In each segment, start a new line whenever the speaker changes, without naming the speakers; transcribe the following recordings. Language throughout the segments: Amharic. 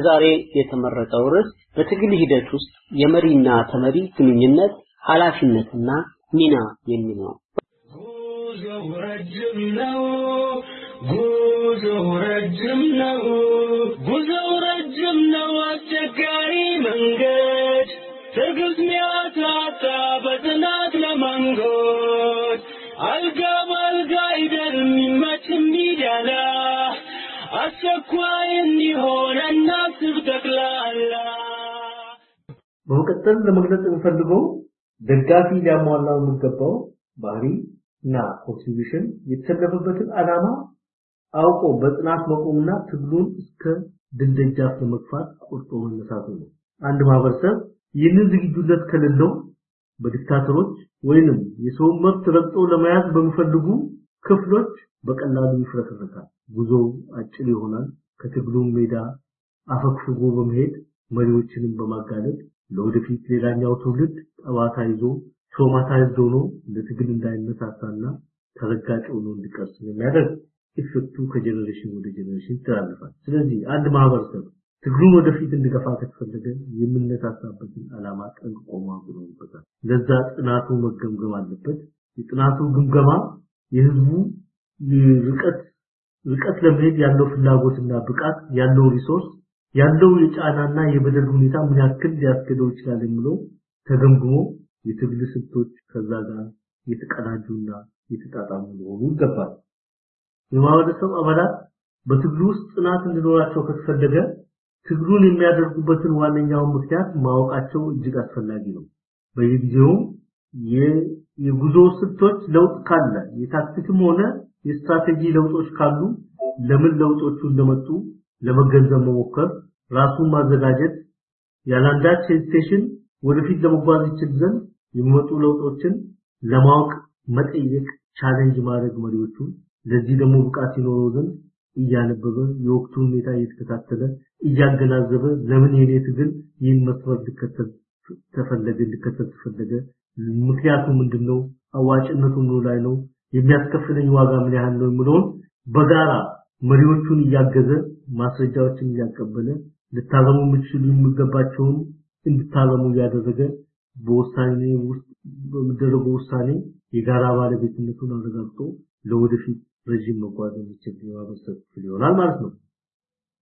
ለዛሬ የተመረጠው ርዕስ በትግል ሂደት ውስጥ የመሪና ተመሪ ግንኙነት ኃላፊነትና ሚና የሚል ነው።
ጉዞው ረጅም ነው፣ ጉዞው ረጅም ነው፣ አስቸጋሪ መንገድ ትዕግስት ሚያሳጣ በጽናት ለመንጎድ አልጋ በአልጋ አይደል የሚመች የሚደላ አስቸኳይ እንዲሆን እናስብ
በመቀጠል ለመግለጽ የምፈልገው ደጋፊ ሊያሟላው የሚገባው ባህሪ እና contribution የተሰለፈበትን ዓላማ አውቆ በጽናት መቆምና ትግሉን እስከ ድል ደጃፍ ለመግፋት ቆርጦ መነሳቱ ነው። አንድ ማህበረሰብ ይህንን ዝግጁነት ከሌለው በዲክታተሮች ወይንም የሰውን መብት ረግጦ ለመያዝ በሚፈልጉ ክፍሎች በቀላሉ ይፍረከረካል። ጉዞው አጭር ይሆናል። ከትግሉ ሜዳ አፈግፍጎ በመሄድ መሪዎችንም በማጋለጥ ለወደፊት ሌላኛው ትውልድ ጠባሳ ይዞ traumatized ሆኖ ለትግል እንዳይነሳሳና ተረጋጭ ሆኖ እንዲቀር ስለሚያደርግ effect ኡ ከ generation ወደ generation ይተላለፋል። ስለዚህ አንድ ማህበረሰብ ትግሉን ወደፊት እንዲገፋ ከተፈለገ የምነሳሳበትን ዓላማ ጠንቅቆ ማወቅ ይኖርበታል። ለዛ ጥናቱ መገምገም አለበት። የጥናቱ ግምገማ የህዝቡ ርቀት ርቀት ለመሄድ ያለው ፍላጎትና ብቃት ያለው resource ያለው የጫናና የበደል ሁኔታ ምን ያክል ሊያስገደው ይችላል የሚለው ተገምግሞ የትግል ስልቶች ከዛ ጋር የተቀናጁና የተጣጣሙ ሊሆኑ ይገባል። የማህበረሰብ አባላት በትግሉ ውስጥ ጽናት እንዲኖራቸው ከተፈለገ ትግሉን የሚያደርጉበትን ዋነኛውን ምክንያት ማወቃቸው እጅግ አስፈላጊ ነው። በየጊዜው የጉዞ ስልቶች ለውጥ ካለ የታክቲክም ሆነ የስትራቴጂ ለውጦች ካሉ ለምን ለውጦቹ እንደመጡ ለመገንዘብ መሞከር፣ ራሱን ማዘጋጀት፣ ያላንዳች hesitation ወደፊት ለመጓዝ ይችል ዘንድ የሚመጡ ለውጦችን ለማወቅ መጠየቅ፣ challenge ማድረግ መሪዎቹ ለዚህ ደግሞ ብቃት ይኖረው ዘንድ እያነበበ የወቅቱን ሁኔታ እየተከታተለ እያገናዘበ ለምን የኔ ትግል ይህን መስመር ሊከተል ተፈለገ ሊከተል ተፈለገ ምክንያቱ ምንድነው አዋጭነቱ ምን ላይ ነው የሚያስከፍለኝ ዋጋ ምን ያህል ነው የሚለውን በጋራ መሪዎቹን እያገዘ ማስረጃዎችን እያቀበለ ልታረሙ የምትችሉ የሚገባቸውን እንድታረሙ እያደረገ በውሳኔ ውስጥ በሚደረገው ውሳኔ የጋራ ባለቤትነቱን አረጋግጦ ለወደፊት ረዥም መጓዝ የሚችል የማህበረሰብ ክፍል ይሆናል ማለት ነው።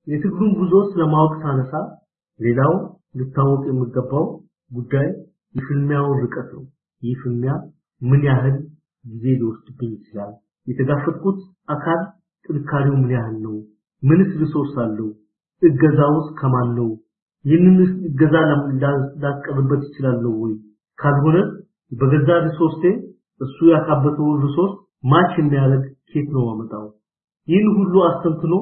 የትግሉን ጉዞ ስለማወቅ ሳነሳ ሌላው ሊታወቅ የሚገባው ጉዳይ የፍልሚያውን ርቀት ነው። ይህ ምን ያህል ጊዜ ሊወስድብኝ ይችላል? የተጋፈጥኩት አካል ጥንካሬው ምን ያህል ነው? ምንስ resource አለው? እገዛውስ ከማን ነው? ይህንን እገዛ ላቀርብበት ይችላለሁ ወይ? ካልሆነ በገዛ resource ኤ እሱ ያካበተውን resource match የሚያደርግ ኬት ነው ማመጣው? ይህን ሁሉ አስተንትኖ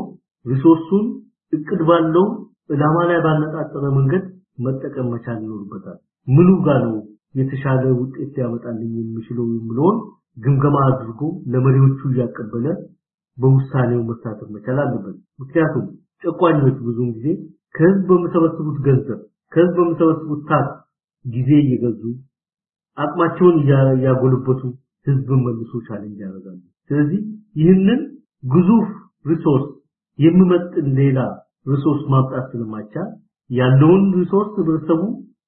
resource ኡን እቅድ ባለው ዓላማ ላይ ባነጣጠረ መንገድ መጠቀም መቻል ይኖርበታል። ምኑ ጋር የተሻለ ውጤት ሊያመጣልኝ የሚችለው የሚለውን ግምገማ አድርጎ ለመሪዎቹ እያቀበለ በውሳኔው መሳተፍ መቻል አለበት። ምክንያቱም ጨቋኞች ብዙውን ጊዜ ከህዝብ በሚሰበስቡት ገንዘብ ከህዝብ በሚሰበስቡት ታክስ ጊዜ እየገዙ አቅማቸውን እያጎለበቱ ህዝብን መልሶ challenge ያደርጋሉ። ስለዚህ ይህንን ግዙፍ resource የሚመጥን ሌላ resource ማምጣት ስለማይቻል ያለውን resource ህብረተሰቡ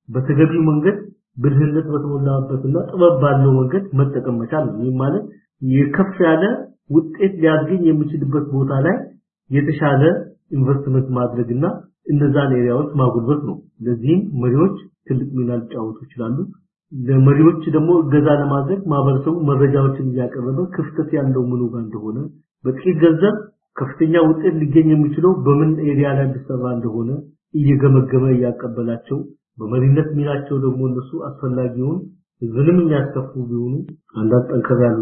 በተገቢው መንገድ ብልህነት በተሞላበትና ጥበብ ባለው መንገድ መጠቀም መቻል ነው። ይህ ማለት የከፍ ያለ ውጤት ሊያስገኝ የሚችልበት ቦታ ላይ የተሻለ ኢንቨስትመንት ማድረግና እነዛን area ዎች ማጉልበት ነው። ለዚህም መሪዎች ትልቅ ሚና ሊጫወቱ ይችላሉ። ለመሪዎች ደግሞ እገዛ ለማድረግ ማህበረሰቡ መረጃዎችን እያቀረበ ክፍተት ያለው ምኑ ጋር እንደሆነ በጥቂት ገንዘብ ከፍተኛ ውጤት ሊገኝ የሚችለው በምን area ላይ ቢሰራ እንደሆነ እየገመገመ እያቀበላቸው በመሪነት ሚናቸው ደግሞ እነሱ አስፈላጊውን ህዝብንም የሚያስከፉ ቢሆኑ አንዳንድ ጠንከር ያሉ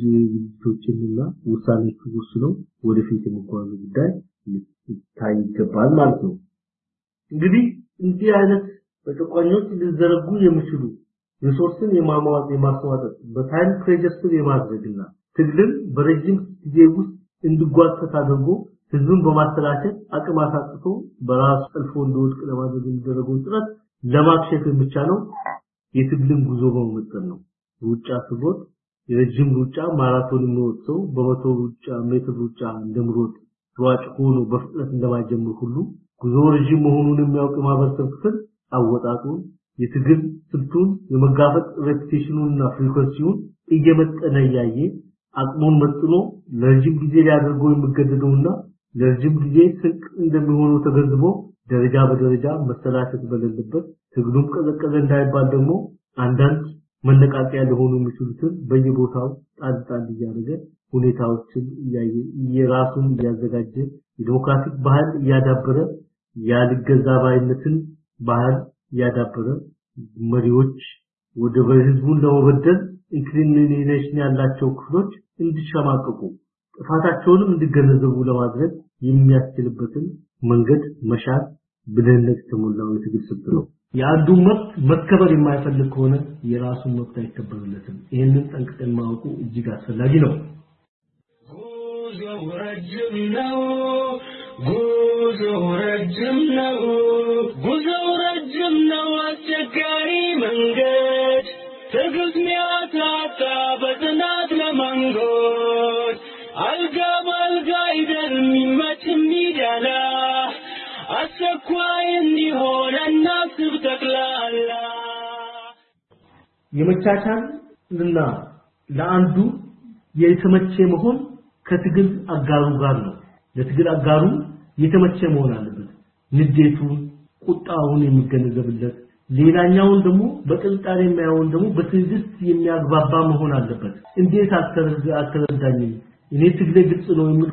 እርምጃዎችንና ውሳኔዎች ወስነው ወደፊት የሚጓዙ ጉዳይ ሊታይ ይገባል ማለት ነው። እንግዲህ እንዲህ አይነት በጨቋኞች ሊዘረጉ የሚችሉ resource ን የማሟጠጥ የማስዋጠጥ በ time pressure የማድረግና ትግልን በረጅም ጊዜ ውስጥ እንዲጓተት አድርጎ ህዝብን በማሰላቸት አቅም አሳጥቶ በራሱ ጠልፎ እንዲወድቅ ለማድረግ የሚደረገውን ጥረት ለማክሸፍ የሚቻለው የትግልን ጉዞ በመመጠን ነው። ሩጫ ስሮጥ የረጅም ሩጫ ማራቶን የሚሮጥ ሰው በመቶ ሩጫ ሜትር ሩጫ እንደምሮጥ ሯጭ ሆኖ በፍጥነት እንደማይጀምር ሁሉ ጉዞ ረዥም መሆኑን የሚያውቅ የማህበረሰብ ክፍል አወጣጡን፣ የትግል ስልቱን፣ የመጋፈጥ repetition ኑንና frequency ውን እየመጠነ እያየ አቅሙን መጥኖ ለረጅም ጊዜ ሊያደርገው የሚገደደውና ለረጅም ጊዜ ስንቅ እንደሚሆነው ተገንዝቦ ደረጃ በደረጃ መሰላቸት በሌለበት ትግሉም ቀዘቀዘ እንዳይባል ደግሞ አንዳንድ መነቃቂያ ሊሆኑ የሚችሉትን በየቦታው ጣል ጣል እያደረገ ሁኔታዎችን የራሱን እያዘጋጀ የዲሞክራቲክ ባህል እያዳበረ አልገዛ ባይነትን ባህል እያዳበረ መሪዎች ወደ ህዝቡን ለመበደል inclination ያላቸው ክፍሎች እንዲሸማቀቁ ጥፋታቸውንም እንዲገነዘቡ ለማድረግ የሚያስችልበትን መንገድ መሻት ብልህነት የተሞላው የትግል ስልት ነው። የአንዱ መብት መከበር የማይፈልግ ከሆነ የራሱን መብት አይከበርለትም። ይህንን ጠንቅቀን ማወቁ እጅግ አስፈላጊ ነው።
ጉዞው ረጅም ነው፣ ጉዞው ረጅም ነው፣ ጉዞው ረጅም ነው፣ አስቸጋሪ መንገድ ትዕግስት ሚያሳጣ በጽናት ለመንጎድ አልጋ በአልጋ አይደል የሚመች የሚደላ አስቸኳይ እንዲሆን እናስብ ጠቅላላ
የመቻቻልና ለአንዱ የተመቸ መሆን ከትግል አጋሩ ጋር ነው። ለትግል አጋሩ የተመቸ መሆን አለበት። ንዴቱን፣ ቁጣውን የሚገነዘብለት ሌላኛውን ደግሞ በጥርጣሬ የሚያየውን ደግሞ በትዕግስት የሚያግባባ መሆን አለበት። እንዴት አልተረዳኝም እኔ ትግሌ ግልጽ ነው የሚል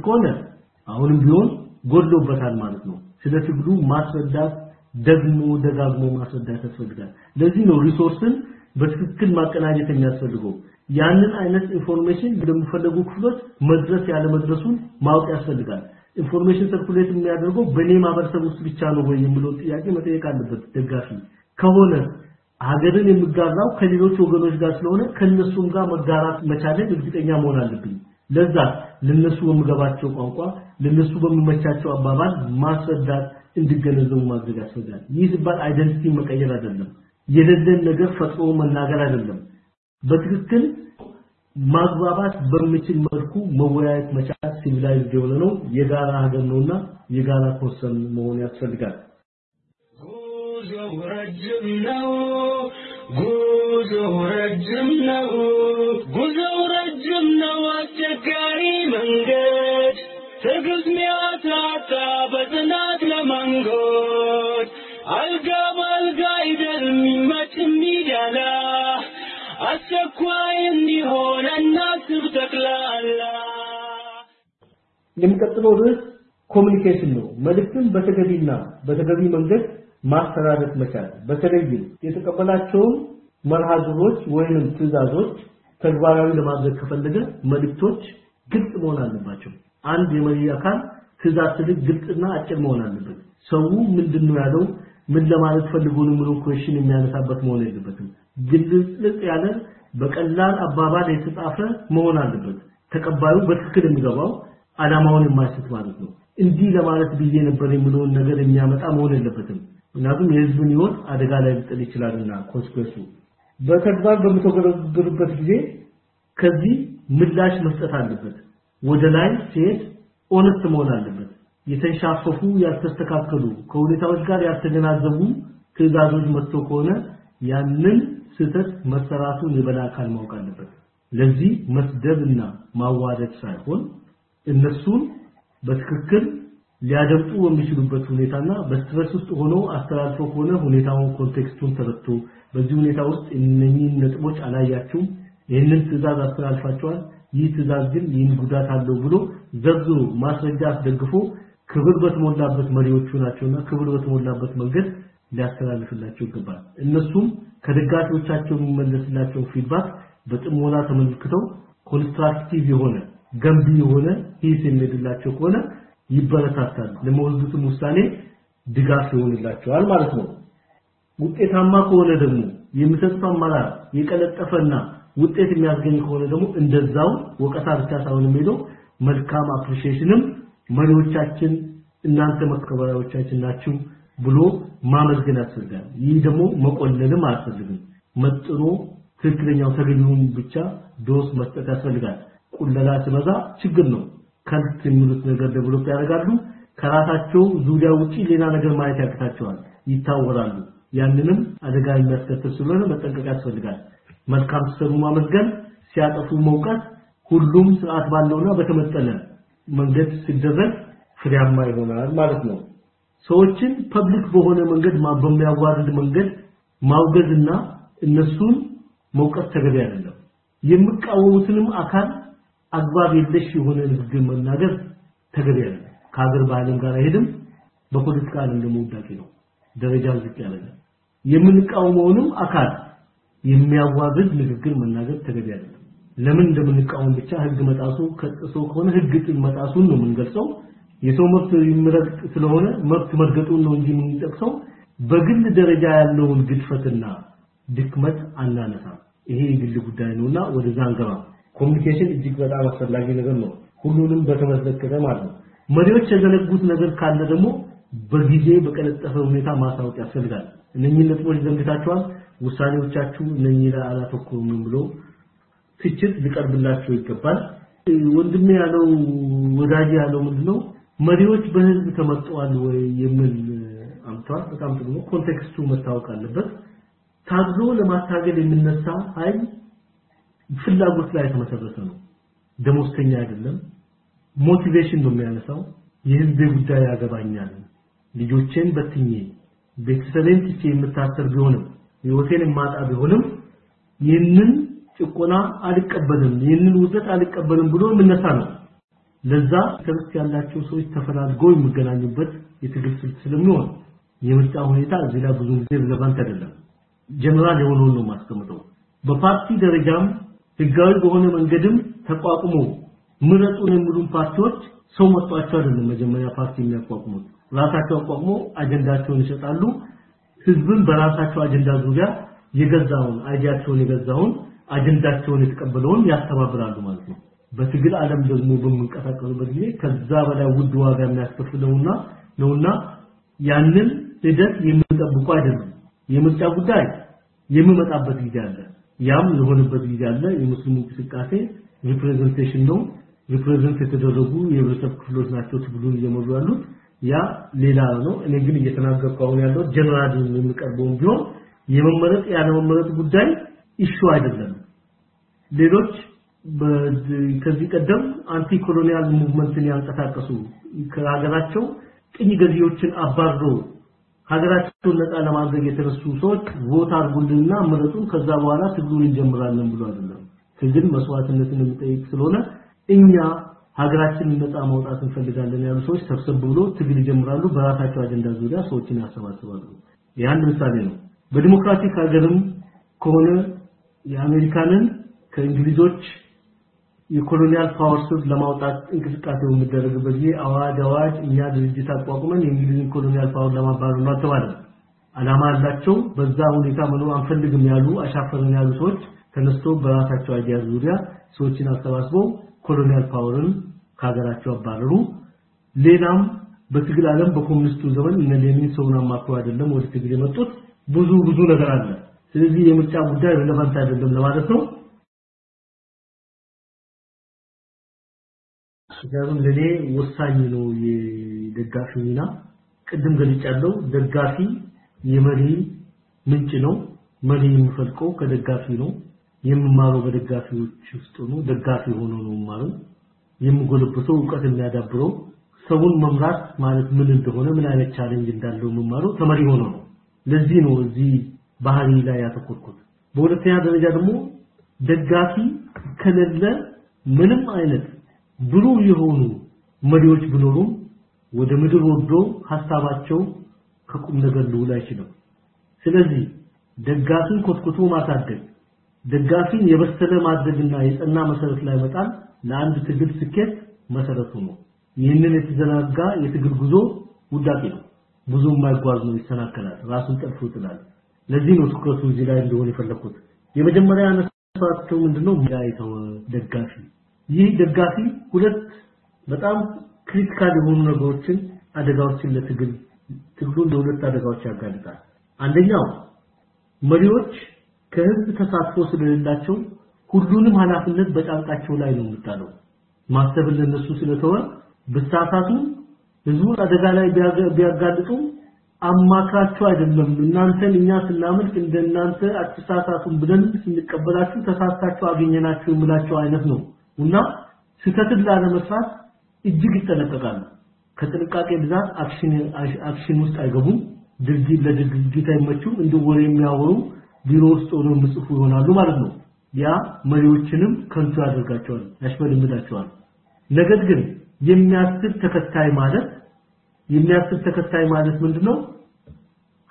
አሁንም ቢሆን ጎድሎበታል ማለት ነው። ስለ ትግሉ ማስረዳት ደግሞ ደጋግሞ ማስረዳት ያስፈልጋል። ለዚህ ነው resource ን በትክክል ማቀናጀት የሚያስፈልገው። ያንን አይነት information ለሚፈለጉ ክፍሎች መድረስ ያለ መድረሱን ማወቅ ያስፈልጋል። information circulate የሚያደርገው በእኔ ማህበረሰብ ውስጥ ብቻ ነው ወይ የሚለው ጥያቄ መጠየቅ አለበት ደጋፊ ከሆነ ሀገርን የሚጋራው ከሌሎች ወገኖች ጋር ስለሆነ ከነሱም ጋር መጋራት መቻሌን እርግጠኛ መሆን አለብኝ። ለዛ ለነሱ በሚገባቸው ቋንቋ ለነሱ በሚመቻቸው አባባል ማስረዳት እንዲገነዘቡ ማድረግ ያስፈልጋል። ይህ ሲባል identity መቀየር አይደለም። የሌለን ነገር ፈጥሮ መናገር አይደለም። በትክክል ማግባባት በሚችል መልኩ መወያየት መቻል civilized የሆነ ነው። የጋራ ሀገር ነውና የጋራ concern መሆን ያስፈልጋል።
ጉዞው ረጅም ነው፣ ጉዞው ረጅም ነው፣ ጉዞው ረጅም ነው፣ አስቸጋሪ መንገድ ትዕግስት ሚያሳጣ በጽናት ለመንጎድ አልጋ በአልጋ አይደል የሚመች የሚደላ አስቸኳይ እንዲሆን እናስብ ጠቅላላ
የሚቀጥለው ርዕስ ኮሚኒኬሽን ነው። መልእክትን በተገቢና በተገቢ መንገድ ማስተላለፍ መቻል። በተለይም የተቀበላቸውን መርሃ ግብሮች ወይንም ትዕዛዞች ተግባራዊ ለማድረግ ከፈለገ መልእክቶች ግልጽ መሆን አለባቸው። አንድ የመሪ አካል ትዕዛዝ ስልክ ግልጽና አጭር መሆን አለበት። ሰው ምንድነው ያለው ምን ለማለት ፈልጎ ነው የሚለው question የሚያነሳበት መሆን የለበትም። ግልጽ ያለ በቀላል አባባል የተጻፈ መሆን አለበት። ተቀባዩ በትክክል የሚገባው ዓላማውን የማይስት ማለት ነው። እንዲህ ለማለት ብዬ ነበር የሚለውን ነገር የሚያመጣ መሆን የለበትም። ምክንያቱም የህዝብን ህይወት አደጋ ላይ ሊጥል ይችላልና consequence ኡ በተግባር በምተገበርበት ጊዜ ከዚህ ምላሽ መስጠት አለበት። ወደ ላይ ሲሄድ honest መሆን አለበት። የተንሻፈፉ ያልተስተካከሉ ከሁኔታዎች ጋር ያልተገናዘቡ ትዕዛዞች መጥቶ ከሆነ ያንን ስህተት መሰራቱን የበላይ አካል ማወቅ አለበት። ለዚህ መስደብና ማዋረድ ሳይሆን እነሱን በትክክል ሊያደምጡ በሚችሉበት ሁኔታና በ stress ውስጥ ሆኖ አስተላልፎ ከሆነ ሁኔታውን context ኡን ተረድቶ በዚህ ሁኔታ ውስጥ እነኚህን ነጥቦች አላያችሁም፣ ይህንን ትዕዛዝ አስተላልፋችኋል፣ ይህ ትዕዛዝ ግን ይህን ጉዳት አለው ብሎ ዘርዝሮ ማስረጃ አስደግፎ ክብር በተሞላበት መሪዎቹ ናቸውና ክብር በተሞላበት መንገድ ሊያስተላልፍላቸው ይገባል። እነሱም ከደጋፊዎቻቸው የሚመለስላቸው feedback በጥሞና ተመልክተው constructive የሆነ ገንቢ የሆነ ሂስ የሚሄድላቸው ከሆነ ይበረታታል። ለሚወስዱትም ውሳኔ ድጋፍ ይሆንላቸዋል ማለት ነው። ውጤታማ ከሆነ ደግሞ የሚሰጡት አመራር የቀለጠፈና ውጤት የሚያስገኝ ከሆነ ደግሞ እንደዛው ወቀሳ ብቻ ሳይሆን የሚሄደው መልካም appreciation ም መሪዎቻችን እናንተ መከበሪያዎቻችን ናችሁ ብሎ ማመስገን ያስፈልጋል። ይህ ደግሞ መቆለልም አያስፈልግም። መጥኖ ትክክለኛው ተገቢውን ብቻ dose መስጠት ያስፈልጋል። ቁለላ ሲበዛ ችግር ነው። cult የሚሉት ነገር develop ያደርጋሉ። ከራሳቸው ዙሪያ ውጪ ሌላ ነገር ማየት ያቅታቸዋል፣ ይታወራሉ። ያንንም አደጋ የሚያስከትል ስለሆነ መጠንቀቅ ያስፈልጋል። መልካም ሲሰሩ ማመስገን፣ ሲያጠፉ መውቀስ፣ ሁሉም ስርዓት ባለውና በተመጠነ መንገድ ሲደረግ ፍሬያማ ይሆናል ማለት ነው። ሰዎችን ፐብሊክ በሆነ መንገድ በሚያዋርድ መንገድ ማውገዝና እነሱን መውቀስ ተገቢ አይደለም። የሚቃወሙትንም አካል አግባብ የለሽ የሆነ ንግግር መናገር ተገቢ አይደለም። ከሀገር ባህልም ጋር አይሄድም። በፖለቲካ ደግሞ ውዳቂ ነው። ደረጃው ዝቅ ያለ ነው። የምንቃወመውንም አካል የሚያዋርድ ንግግር መናገር ተገቢ አይደለም። ለምን እንደምንቃወም ብቻ ህግ መጣሱ ከጥሶ ከሆነ ህግ መጣሱን ነው የምንገልጸው። የሰው መብት የሚረግጥ ስለሆነ መብት መርገጡን ነው እንጂ የምንጠቅሰው በግል ደረጃ ያለውን ግድፈትና ድክመት አናነሳም። ይሄ የግል ጉዳይ ነውና ወደዛ አንገባ። communication እጅግ በጣም አስፈላጊ ነገር ነው፣ ሁሉንም በተመለከተ ማለት ነው። መሪዎች የዘነጉት ነገር ካለ ደግሞ በጊዜ በቀለጠፈ ሁኔታ ማሳወቅ ያስፈልጋል። እነኚህ ነጥቦች ዘንግታችኋል፣ ውሳኔዎቻችሁ እነኚህ ላይ አላተኮሩም ብሎ ትችት ሊቀርብላቸው ይገባል። ወንድሜ ያለው ወዳጅ ያለው ምንድነው መሪዎች በህዝብ ተመርጠዋል ወይ የሚል አምጥቷል። በጣም ጥሩ context ኡ መታወቅ አለበት። ታግሎ ለማታገል የሚነሳ ኃይል ፍላጎት ላይ የተመሰረተ ነው። ደሞዝተኛ አይደለም። ሞቲቬሽን ነው የሚያነሳው። የህዝብ ጉዳይ ያገባኛል፣ ልጆቼን በትኜ ቤተሰቤን ትቼ የምታሰር ቢሆንም ህይወቴን የማጣ ቢሆንም ይህንን ጭቆና አልቀበልም፣ ይህንን ውጥረት አልቀበልም ብሎ የምነሳ ነው። ለዛ ትምህርት ያላቸው ሰዎች ተፈላልገው የሚገናኙበት የትግል ስልት ስለሚሆን የምርጫ ሁኔታ እዚህ ላይ ብዙ ጊዜ relevant አይደለም። ጀነራል የሆነውን ነው ማስቀምጠው። በፓርቲ ደረጃም ህጋዊ በሆነ መንገድም ተቋቁሞ ምረጡን የሚሉን ፓርቲዎች ሰው መጥቷቸው አይደለም መጀመሪያ ፓርቲ የሚያቋቁሙት ራሳቸው አቋቁሞ አጀንዳቸውን ይሰጣሉ። ህዝብን በራሳቸው አጀንዳ ዙሪያ የገዛውን idea ያቸውን የገዛውን አጀንዳቸውን የተቀበለውን ያስተባብራሉ ማለት ነው። በትግል ዓለም ደግሞ በምንቀሳቀሱበት ጊዜ ከዛ በላይ ውድ ዋጋ የሚያስከፍለውና ነውና ያንን ሂደት የምንጠብቁ አይደለም። የምርጫ ጉዳይ የሚመጣበት ጊዜ አለ። ያም የሆነበት ጊዜ አለ። የሙስሊሙ እንቅስቃሴ representation ነው። represent የተደረጉ የህብረተሰብ ክፍሎች ናቸው ትግሉን እየመሩ ያሉት። ያ ሌላ ነው። እኔ ግን እየተናገርኩ አሁን ያለው ጀነራል የሚቀርበውን ቢሆን የመመረጥ ያለመመረጥ ጉዳይ issue አይደለም። ሌሎች ከዚህ ቀደም አንቲ ኮሎኒያል ሙቭመንትን ያንቀሳቀሱ ከሀገራቸው ቅኝ ገዢዎችን አባርሮ ሀገራቸውን ነፃ ለማድረግ የተነሱ ሰዎች ቮት አድርጉልንና ምረጡን ከዛ በኋላ ትግሉን እንጀምራለን ብሎ አይደለም። ትግል መስዋዕትነትን የሚጠይቅ ስለሆነ እኛ ሀገራችንን ነፃ ማውጣት እንፈልጋለን ያሉ ሰዎች ሰብሰብ ብሎ ትግል ይጀምራሉ። በራሳቸው አጀንዳ ዙሪያ ሰዎችን ያሰባስባሉ። የአንድ ምሳሌ ነው። በዲሞክራቲክ ሀገርም ከሆነ የአሜሪካንን ከእንግሊዞች የ colonial power ስር ለማውጣት እንቅስቃሴው የሚደረግበት ጊዜ አዋጅ አዋጅ እኛ ድርጅት አቋቁመን የእንግሊዝን colonial power ለማባረር ነው አልተባለ። አላማ ያላቸው በዛ ሁኔታ መኖር አንፈልግም ያሉ አሻፈረን ያሉ ሰዎች ተነስቶ በራሳቸው idea ዙሪያ ሰዎችን አሰባስበው colonial power ን ከሀገራቸው አባረሩ። ሌላም በትግል ዓለም በኮሙኒስቱ ዘመን እነ ሌኒን ሰውን አማክሮ አይደለም ወደ ትግል የመጡት ብዙ ብዙ ነገር አለ። ስለዚህ የምርጫ ጉዳይ relevant አይደለም ለማለት ነው። ምክንያቱም ለኔ ወሳኝ ነው የደጋፊ ሚና። ቅድም ገልጫለሁ። ደጋፊ የመሪ ምንጭ ነው። መሪ የሚፈልቀው ከደጋፊ ነው። የምማረው በደጋፊዎች ውስጥ ነው። ደጋፊ ሆኖ ነው የምማረው። የምጎለብተው እውቀት የሚያዳብረው ሰውን መምራት ማለት ምን እንደሆነ ምን አይነት challenge እንዳለው የምማረው ተመሪ ሆኖ ነው። ለዚህ ነው እዚህ ባህሪ ላይ ያተኮርኩት። በሁለተኛ ደረጃ ደግሞ ደጋፊ ከሌለ ምንም አይነት ብሩህ የሆኑ መሪዎች ቢኖሩም ወደ ምድር ወርዶ ሀሳባቸው ከቁም ነገር ሊውል አይችልም። ስለዚህ ደጋፊን ኮትኩቶ ማሳደግ፣ ደጋፊን የበሰለ ማድረግና የጸና መሰረት ላይ መጣል ለአንድ ትግል ስኬት መሰረቱ ነው። ይህንን የተዘናጋ የትግል ጉዞ ውዳቂ ነው። ብዙ የማይጓዝ ነው፣ ይሰናከላል፣ ራሱን ጠልፎ ይጥላል። ለዚህ ነው ትኩረቱ እዚህ ላይ እንደሆነ የፈለኩት። የመጀመሪያ ያነሳቸው ምንድነው የተወ ደጋፊ ይህ ደጋፊ ሁለት በጣም critical የሆኑ ነገሮችን አደጋዎችን ለትግል ትግሉን ለሁለት አደጋዎች ያጋልጣል። አንደኛው መሪዎች ከህዝብ ተሳትፎ ስለሌላቸው ሁሉንም ኃላፊነት በጫንቃቸው ላይ ነው የሚጣለው። ማሰብ ለነሱ ስለተወ ብሳሳቱ ህዝቡን አደጋ ላይ ቢያጋልጡ አማክራችሁ አይደለም እናንተን እኛ ስናመልክ እንደናንተ አትሳሳቱም ብለን ስንቀበላችሁ ተሳስታችሁ አገኘናችሁ የምላቸው አይነት ነው እና ስህተትን ላለመስራት እጅግ ይጠነቀቃሉ። ከጥንቃቄ ብዛት action action ውስጥ አይገቡም። ድርጊት ለድርጊት አይመቹም። እንደ ወሬ የሚያወሩ ቢሮ ውስጥ ሆነው ምጽፉ ይሆናሉ ማለት ነው። ያ መሪዎችንም ከንቱ ያደርጋቸዋል ያሽመድምዳቸዋል ነገር ግን የሚያስብ ተከታይ ማለት የሚያስብ ተከታይ ማለት ምንድነው?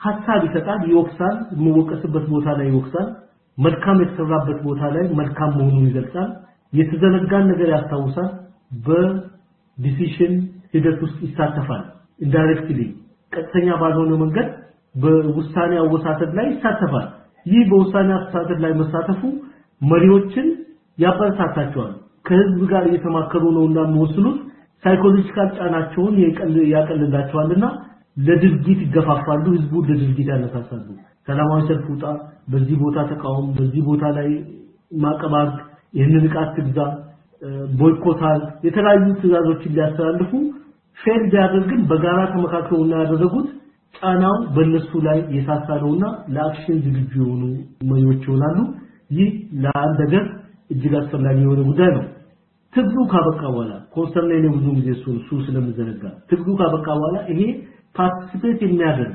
ሐሳብ ይሰጣል ይወቅሳል የሚወቀስበት ቦታ ላይ ይወቅሳል መልካም የተሰራበት ቦታ ላይ መልካም መሆኑን ይገልጻል የተዘነጋን ነገር ያስታውሳል። በዲሲሽን ሂደት ውስጥ ይሳተፋል። indirectly ቀጥተኛ ባልሆነ መንገድ በውሳኔ አወሳሰድ ላይ ይሳተፋል። ይህ በውሳኔ አወሳሰድ ላይ መሳተፉ መሪዎችን ያበረታታቸዋል። ከህዝብ ጋር እየተማከሩ ነውና የሚወስኑት psychological ጫናቸውን ያቀልላቸዋልና ለድርጊት ይገፋፋሉ። ህዝቡ ለድርጊት ያነሳሳሉ። ሰላማዊ ሰልፍ ውጣ በዚህ ቦታ ተቃውም በዚህ ቦታ ላይ ማቀባር ይህንን ዕቃ ትግዛ ቦይኮታል የተለያዩ ትእዛዞችን ሊያስተላልፉ ፌል ቢያደርግን በጋራ ተመካክረውና ያደረጉት ጫናው በእነሱ ላይ የሳሳ ነውና ለአክሽን ዝግጁ የሆኑ መሪዎች ይሆናሉ። ይህ ለአንድ ሀገር እጅግ አስፈላጊ የሆነ ጉዳይ ነው። ትግሉ ካበቃ በኋላ ኮንሰርን ላይ ብዙ ጊዜ እሱ እሱ ስለምዘነጋ ትግሉ ካበቃ በኋላ ይሄ ፓርቲሲፔት የሚያደርግ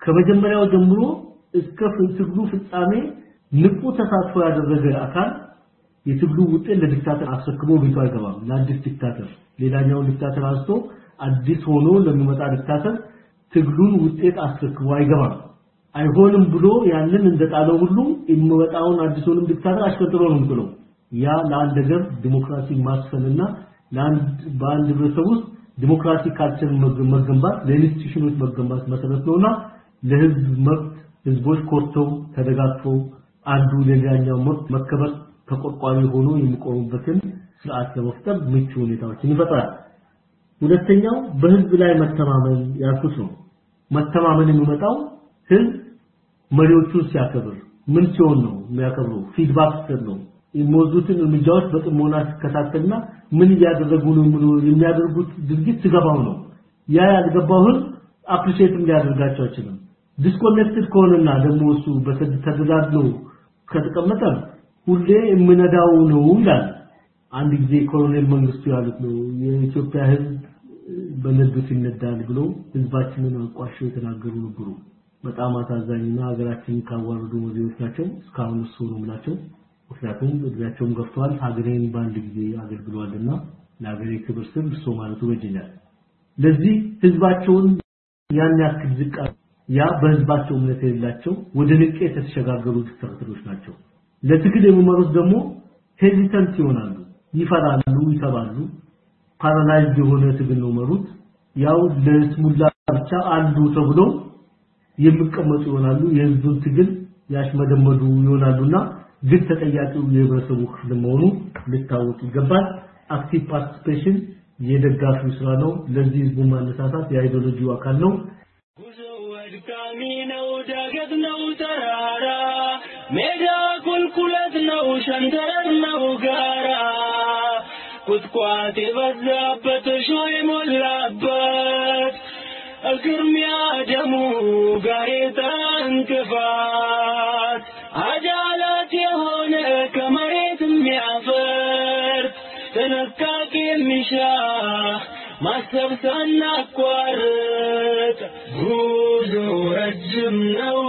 ከመጀመሪያው ጀምሮ እስከ ትግሉ ፍጻሜ ንቁ ተሳትፎ ያደረገ አካል የትግሉ ውጤት ለ dictator አስረክቦ ቤቱ አይገባም። ለአዲስ dictator ሌላኛውን dictator አንስቶ አዲስ ሆኖ ለሚመጣ dictator ትግሉን ውጤት አስረክቦ አይገባም። አይሆንም ብሎ ያንን እንደጣለው ሁሉ የሚመጣውን አዲሱንም dictator አሽቀጥሎ ነው የሚጥለው። ያ ለአንድ ሀገር ዲሞክራሲ ማስፈንና ለአንድ በአንድ ህብረተሰብ ውስጥ democracy culture መገንባት ለ institution ኖች መገንባት መሰረት ነውና ለህዝብ መብት ህዝቦች ኮርተው ተደጋግፈው አንዱ ለሌላኛው መብት መከበር ተቆርቋሪ ሆኖ የሚቆሙበትን ስርዓት ለመፍጠር ምቹ ሁኔታዎችን ይፈጥራል። ሁለተኛው በህዝብ ላይ መተማመን ያልኩት ነው። መተማመን የሚመጣው ህዝብ መሪዎቹን ሲያከብር ምን ሲሆን ነው የሚያከብረው? feedback ሲሰጥ ነው። የሚወስዱትን እርምጃዎች በጥሞና ሲከታተልና ምን እያደረጉ ነው የሚያደርጉት ድርጊት ሲገባው ነው። ያ ያልገባው ህዝብ appreciate ም ሊያደርጋቸው አይችልም። disconnected ከሆነና ደግሞ እሱ በተደላድሎ ከተቀመጠ ሁሌ የምነዳው ነው ይላል። አንድ ጊዜ ኮሎኔል መንግስቱ ያሉት ነው የኢትዮጵያ ህዝብ በነዱት ይነዳል ብሎ ህዝባችንን አቋሽሸው የተናገሩ ነበሩ። በጣም አሳዛኝና ሀገራችንን ካዋረዱ መሪዎች ናቸው። እስካሁን እሱ ነው ምላቸው ምክንያቱም እድሜያቸውም ገፍተዋል። ሀገሬን በአንድ ጊዜ አገልግሏልና ለሀገሬ ክብር ስል እርሶ ማለቱ በጅኛል ለዚህ ህዝባቸውን ያን ያክል ዝቅ ያ በህዝባቸው እምነት የሌላቸው ወደ ንቄት የተሸጋገሩ ዲክታተሮች ናቸው ለትግል የሚመሩት ደግሞ hesitant ይሆናሉ ይፈራሉ ይተባሉ paralyzed የሆነ ትግል ነው መሩት። ያው ለስሙላ ብቻ አሉ ተብሎ የሚቀመጡ ይሆናሉ። የህዝቡን ትግል ያሽመደመዱ ይሆናሉና ግን ተጠያቂው የህብረተሰቡ ክፍል መሆኑ ሊታወቅ ይገባል። active participation የደጋፊው ስራ ነው። ለዚህ ህዝቡ ማነሳሳት የአይዲዮሎጂው አካል ነው።
ጉዞው አድካሚ ነው ከንደረናው ጋራ ቁጥቋጥ የበዛበት እሾ የሞላበት እግርሚያ ደሙ ጋሬጣ እንቅፋት አጃላት የሆነ ከመሬት የሚያፈርት ጥንቃቄ የሚሻ ማሰብ ሳናቋርጥ ጉዞ ረጅም ነው።